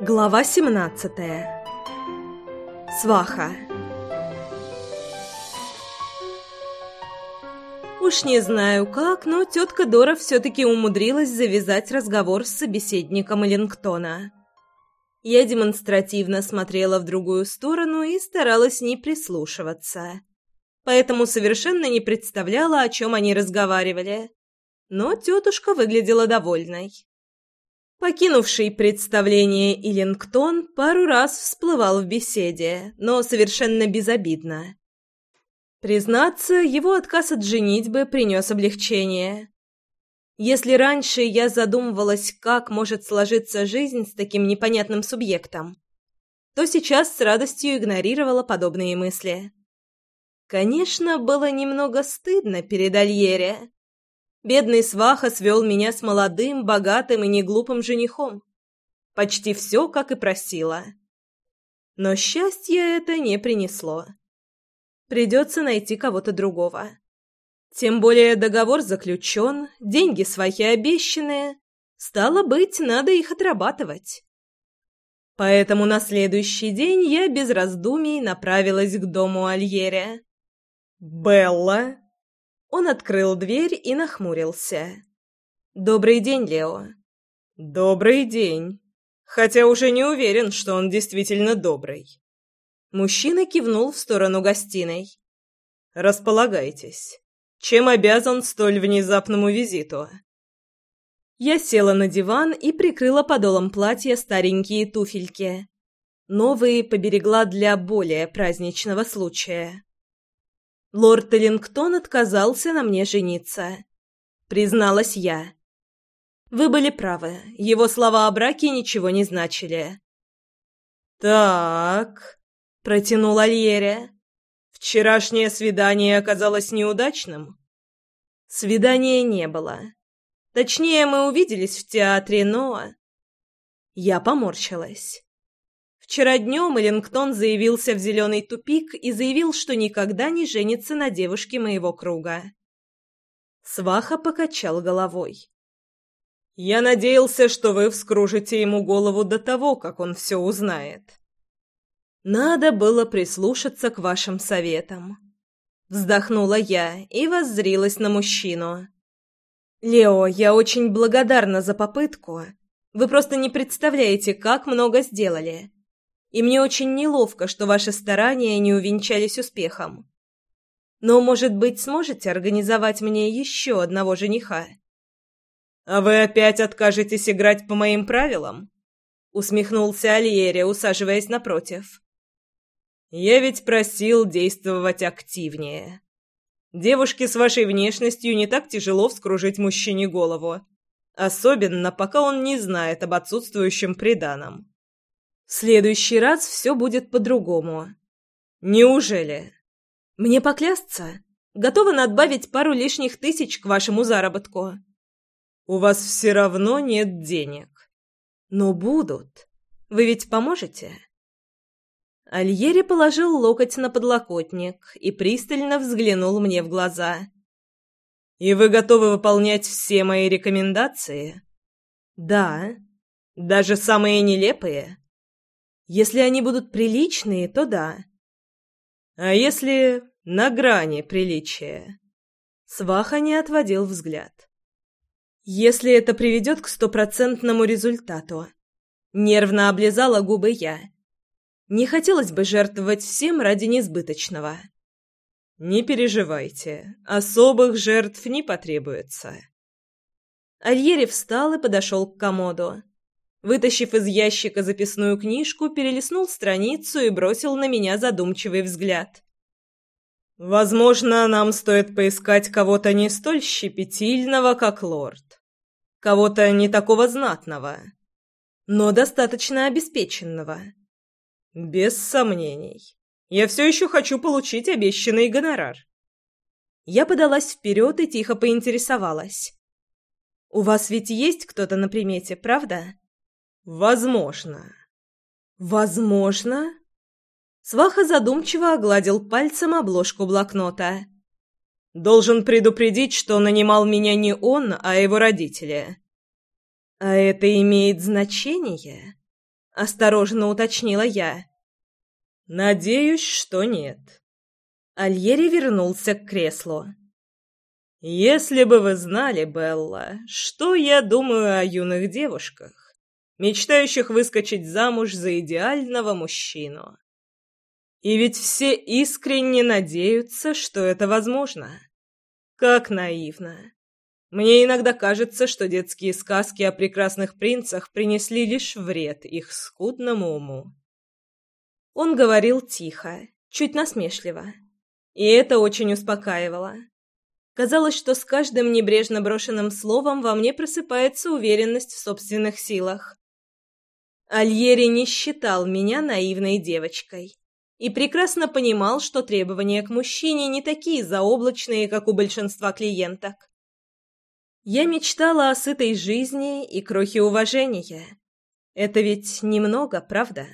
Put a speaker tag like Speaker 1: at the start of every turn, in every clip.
Speaker 1: Глава 17. Сваха. Уж не знаю как, но тетка Дора все-таки умудрилась завязать разговор с собеседником Лингтона. Я демонстративно смотрела в другую сторону и старалась не прислушиваться. Поэтому совершенно не представляла, о чем они разговаривали. Но тетушка выглядела довольной. Покинувший представление Иллингтон пару раз всплывал в беседе, но совершенно безобидно. Признаться, его отказ от женитьбы принес облегчение. Если раньше я задумывалась, как может сложиться жизнь с таким непонятным субъектом, то сейчас с радостью игнорировала подобные мысли. Конечно, было немного стыдно перед Альере, Бедный сваха свел меня с молодым, богатым и неглупым женихом. Почти все, как и просила. Но счастье это не принесло. Придется найти кого-то другого. Тем более договор заключен, деньги свахи обещанные. Стало быть, надо их отрабатывать. Поэтому на следующий день я без раздумий направилась к дому Альере. «Белла!» Он открыл дверь и нахмурился. «Добрый день, Лео». «Добрый день». Хотя уже не уверен, что он действительно добрый. Мужчина кивнул в сторону гостиной. «Располагайтесь. Чем обязан столь внезапному визиту?» Я села на диван и прикрыла подолом платья старенькие туфельки. Новые поберегла для более праздничного случая. Лорд Эллингтон отказался на мне жениться. Призналась я. Вы были правы, его слова о браке ничего не значили. «Так», — протянула Альере, — «вчерашнее свидание оказалось неудачным?» Свидания не было. Точнее, мы увиделись в театре, но... Я поморщилась. Вчера днем Эллингтон заявился в зеленый тупик и заявил, что никогда не женится на девушке моего круга. Сваха покачал головой. «Я надеялся, что вы вскружите ему голову до того, как он все узнает». «Надо было прислушаться к вашим советам». Вздохнула я и воззрилась на мужчину. «Лео, я очень благодарна за попытку. Вы просто не представляете, как много сделали и мне очень неловко, что ваши старания не увенчались успехом. Но, может быть, сможете организовать мне еще одного жениха?» «А вы опять откажетесь играть по моим правилам?» — усмехнулся Альери, усаживаясь напротив. «Я ведь просил действовать активнее. Девушке с вашей внешностью не так тяжело вскружить мужчине голову, особенно пока он не знает об отсутствующем приданом. Следующий раз все будет по-другому. Неужели? Мне поклясться? Готова надбавить пару лишних тысяч к вашему заработку. У вас все равно нет денег. Но будут. Вы ведь поможете? Альери положил локоть на подлокотник и пристально взглянул мне в глаза. «И вы готовы выполнять все мои рекомендации?» «Да». «Даже самые нелепые?» Если они будут приличные, то да. А если на грани приличия? Сваха не отводил взгляд. Если это приведет к стопроцентному результату. Нервно облизала губы я. Не хотелось бы жертвовать всем ради несбыточного. Не переживайте, особых жертв не потребуется. Альери встал и подошел к комоду. Вытащив из ящика записную книжку, перелистнул страницу и бросил на меня задумчивый взгляд. «Возможно, нам стоит поискать кого-то не столь щепетильного, как лорд. Кого-то не такого знатного, но достаточно обеспеченного». «Без сомнений. Я все еще хочу получить обещанный гонорар». Я подалась вперед и тихо поинтересовалась. «У вас ведь есть кто-то на примете, правда?» «Возможно». «Возможно?» Сваха задумчиво огладил пальцем обложку блокнота. «Должен предупредить, что нанимал меня не он, а его родители». «А это имеет значение?» — осторожно уточнила я.
Speaker 2: «Надеюсь, что нет».
Speaker 1: Альери вернулся к креслу.
Speaker 2: «Если бы вы знали, Белла, что я думаю о юных девушках, мечтающих выскочить замуж за идеального мужчину. И ведь все искренне надеются, что это возможно. Как наивно. Мне иногда кажется, что детские сказки о прекрасных принцах принесли лишь вред их скудному уму.
Speaker 1: Он говорил тихо, чуть насмешливо. И это очень успокаивало. Казалось, что с каждым небрежно брошенным словом во мне просыпается уверенность в собственных силах. Альери не считал меня наивной девочкой и прекрасно понимал, что требования к мужчине не такие заоблачные, как у большинства клиенток. Я мечтала о сытой жизни и крохе уважения. Это ведь немного, правда?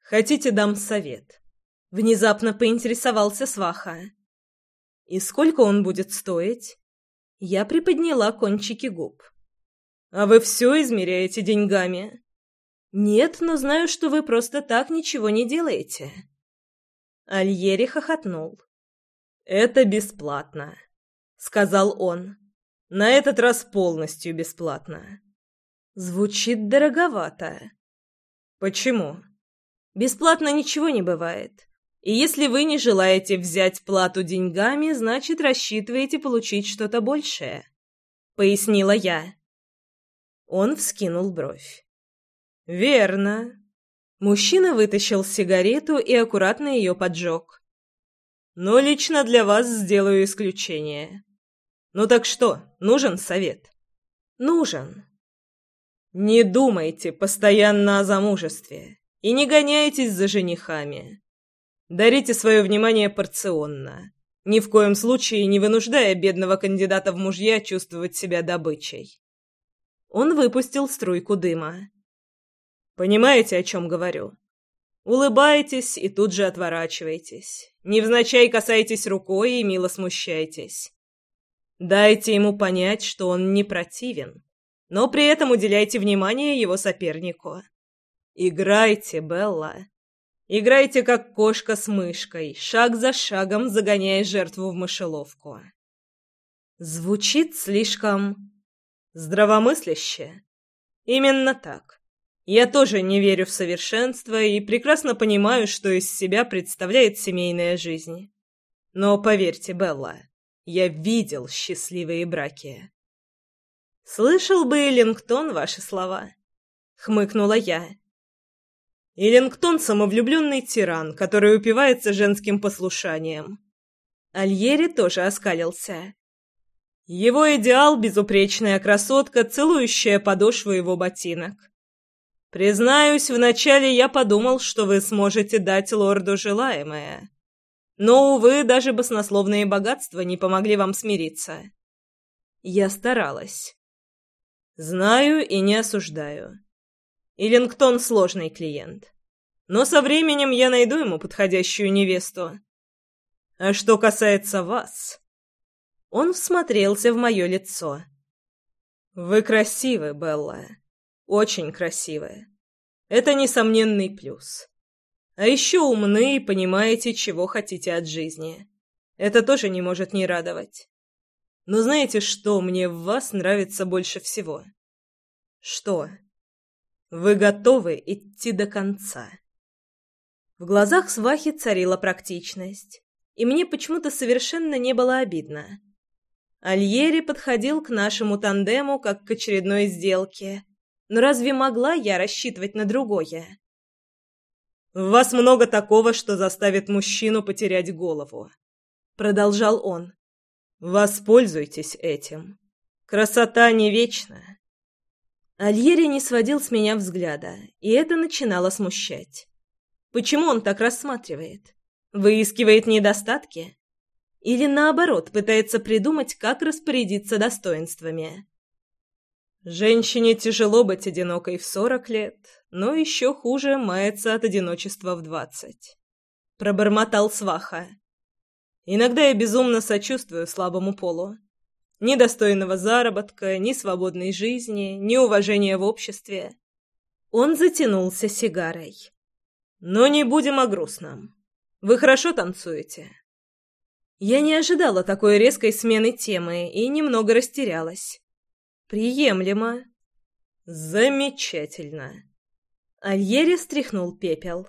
Speaker 2: Хотите, дам совет?
Speaker 1: Внезапно поинтересовался Сваха. И сколько он будет стоить? Я приподняла кончики губ.
Speaker 2: А вы все измеряете деньгами?
Speaker 1: «Нет, но знаю, что вы просто так ничего не делаете». Альери хохотнул.
Speaker 2: «Это бесплатно», — сказал он. «На этот раз полностью бесплатно».
Speaker 1: «Звучит дороговато».
Speaker 2: «Почему?»
Speaker 1: «Бесплатно ничего не бывает. И если вы не желаете взять плату деньгами, значит, рассчитываете получить что-то большее», — пояснила я. Он вскинул бровь.
Speaker 2: «Верно».
Speaker 1: Мужчина вытащил сигарету и аккуратно ее поджег.
Speaker 2: «Но лично для вас сделаю исключение. Ну так что, нужен совет?»
Speaker 1: «Нужен».
Speaker 2: «Не думайте постоянно о замужестве и не гоняйтесь за женихами. Дарите свое внимание порционно» ни в коем случае не вынуждая бедного кандидата в мужья чувствовать себя добычей.
Speaker 1: Он выпустил струйку дыма.
Speaker 2: Понимаете, о чем говорю? Улыбаетесь и тут же отворачиваетесь. Невзначай касаетесь рукой и мило смущаетесь. Дайте ему понять, что он не противен, но при этом уделяйте внимание его сопернику. Играйте, Белла. Играйте, как кошка с мышкой, шаг за шагом загоняя жертву в мышеловку.
Speaker 1: Звучит слишком...
Speaker 2: здравомысляще. Именно так. Я тоже не верю в совершенство и прекрасно понимаю, что из себя представляет семейная жизнь. Но поверьте, Белла, я видел счастливые браки.
Speaker 1: Слышал бы Эллингтон ваши слова, хмыкнула я.
Speaker 2: Эллингтон самовлюбленный тиран, который упивается женским послушанием.
Speaker 1: Альери тоже оскалился.
Speaker 2: Его идеал безупречная красотка, целующая подошву его ботинок. Признаюсь, вначале я подумал, что вы сможете дать лорду желаемое. Но, увы, даже баснословные богатства не помогли вам смириться.
Speaker 1: Я старалась.
Speaker 2: Знаю и не осуждаю. Иллингтон — сложный клиент. Но со временем я найду ему подходящую невесту. А что касается вас...
Speaker 1: Он всмотрелся в мое лицо.
Speaker 2: «Вы красивы, Белла». Очень красивая. Это несомненный плюс. А еще умны и понимаете, чего хотите от жизни. Это тоже не может не радовать. Но знаете, что мне в вас нравится больше всего?
Speaker 1: Что?
Speaker 2: Вы готовы идти до конца.
Speaker 1: В глазах свахи царила практичность, и мне почему-то совершенно не было обидно. Альери подходил к нашему тандему как к очередной сделке, но разве могла я рассчитывать на другое?
Speaker 2: «В вас много такого, что заставит мужчину потерять голову», — продолжал он. «Воспользуйтесь этим. Красота не вечна».
Speaker 1: Альери не сводил с меня взгляда, и это начинало смущать. Почему он так рассматривает? Выискивает недостатки? Или наоборот, пытается придумать, как распорядиться достоинствами?
Speaker 2: Женщине тяжело быть одинокой в сорок лет, но еще хуже мается от одиночества в двадцать. Пробормотал сваха. Иногда я безумно сочувствую слабому полу. Ни достойного заработка, ни свободной жизни, ни уважения в обществе.
Speaker 1: Он затянулся сигарой.
Speaker 2: «Но не будем о грустном. Вы хорошо танцуете?»
Speaker 1: Я не ожидала такой резкой смены темы и немного растерялась. «Приемлемо».
Speaker 2: «Замечательно».
Speaker 1: Альери стряхнул пепел.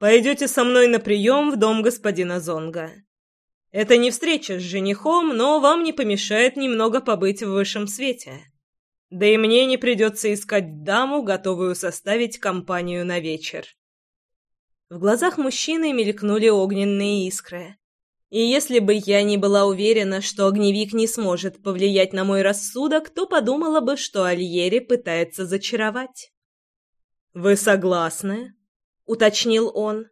Speaker 2: «Пойдете со мной на прием в дом господина Зонга. Это не встреча с женихом, но вам не помешает немного побыть в высшем свете. Да и мне не придется искать даму, готовую составить компанию на вечер».
Speaker 1: В глазах мужчины мелькнули огненные искры. И если бы я не была уверена, что огневик не сможет повлиять на мой рассудок, то подумала бы, что Альери пытается зачаровать.
Speaker 2: «Вы согласны?»
Speaker 1: — уточнил он.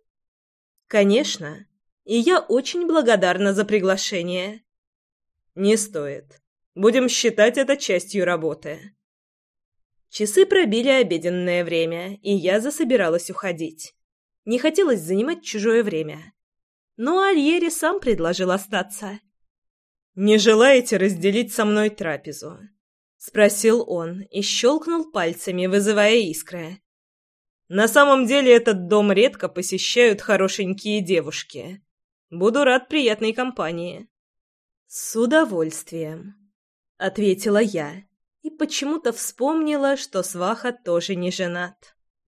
Speaker 1: «Конечно. И я очень благодарна за приглашение».
Speaker 2: «Не стоит. Будем считать это частью работы».
Speaker 1: Часы пробили обеденное время, и я засобиралась уходить. Не хотелось занимать чужое время но Альери сам предложил остаться.
Speaker 2: «Не желаете разделить со мной трапезу?»
Speaker 1: — спросил он и щелкнул пальцами, вызывая искры.
Speaker 2: «На самом деле этот дом редко посещают хорошенькие девушки. Буду рад приятной компании».
Speaker 1: «С удовольствием», — ответила я и почему-то вспомнила, что Сваха тоже не женат.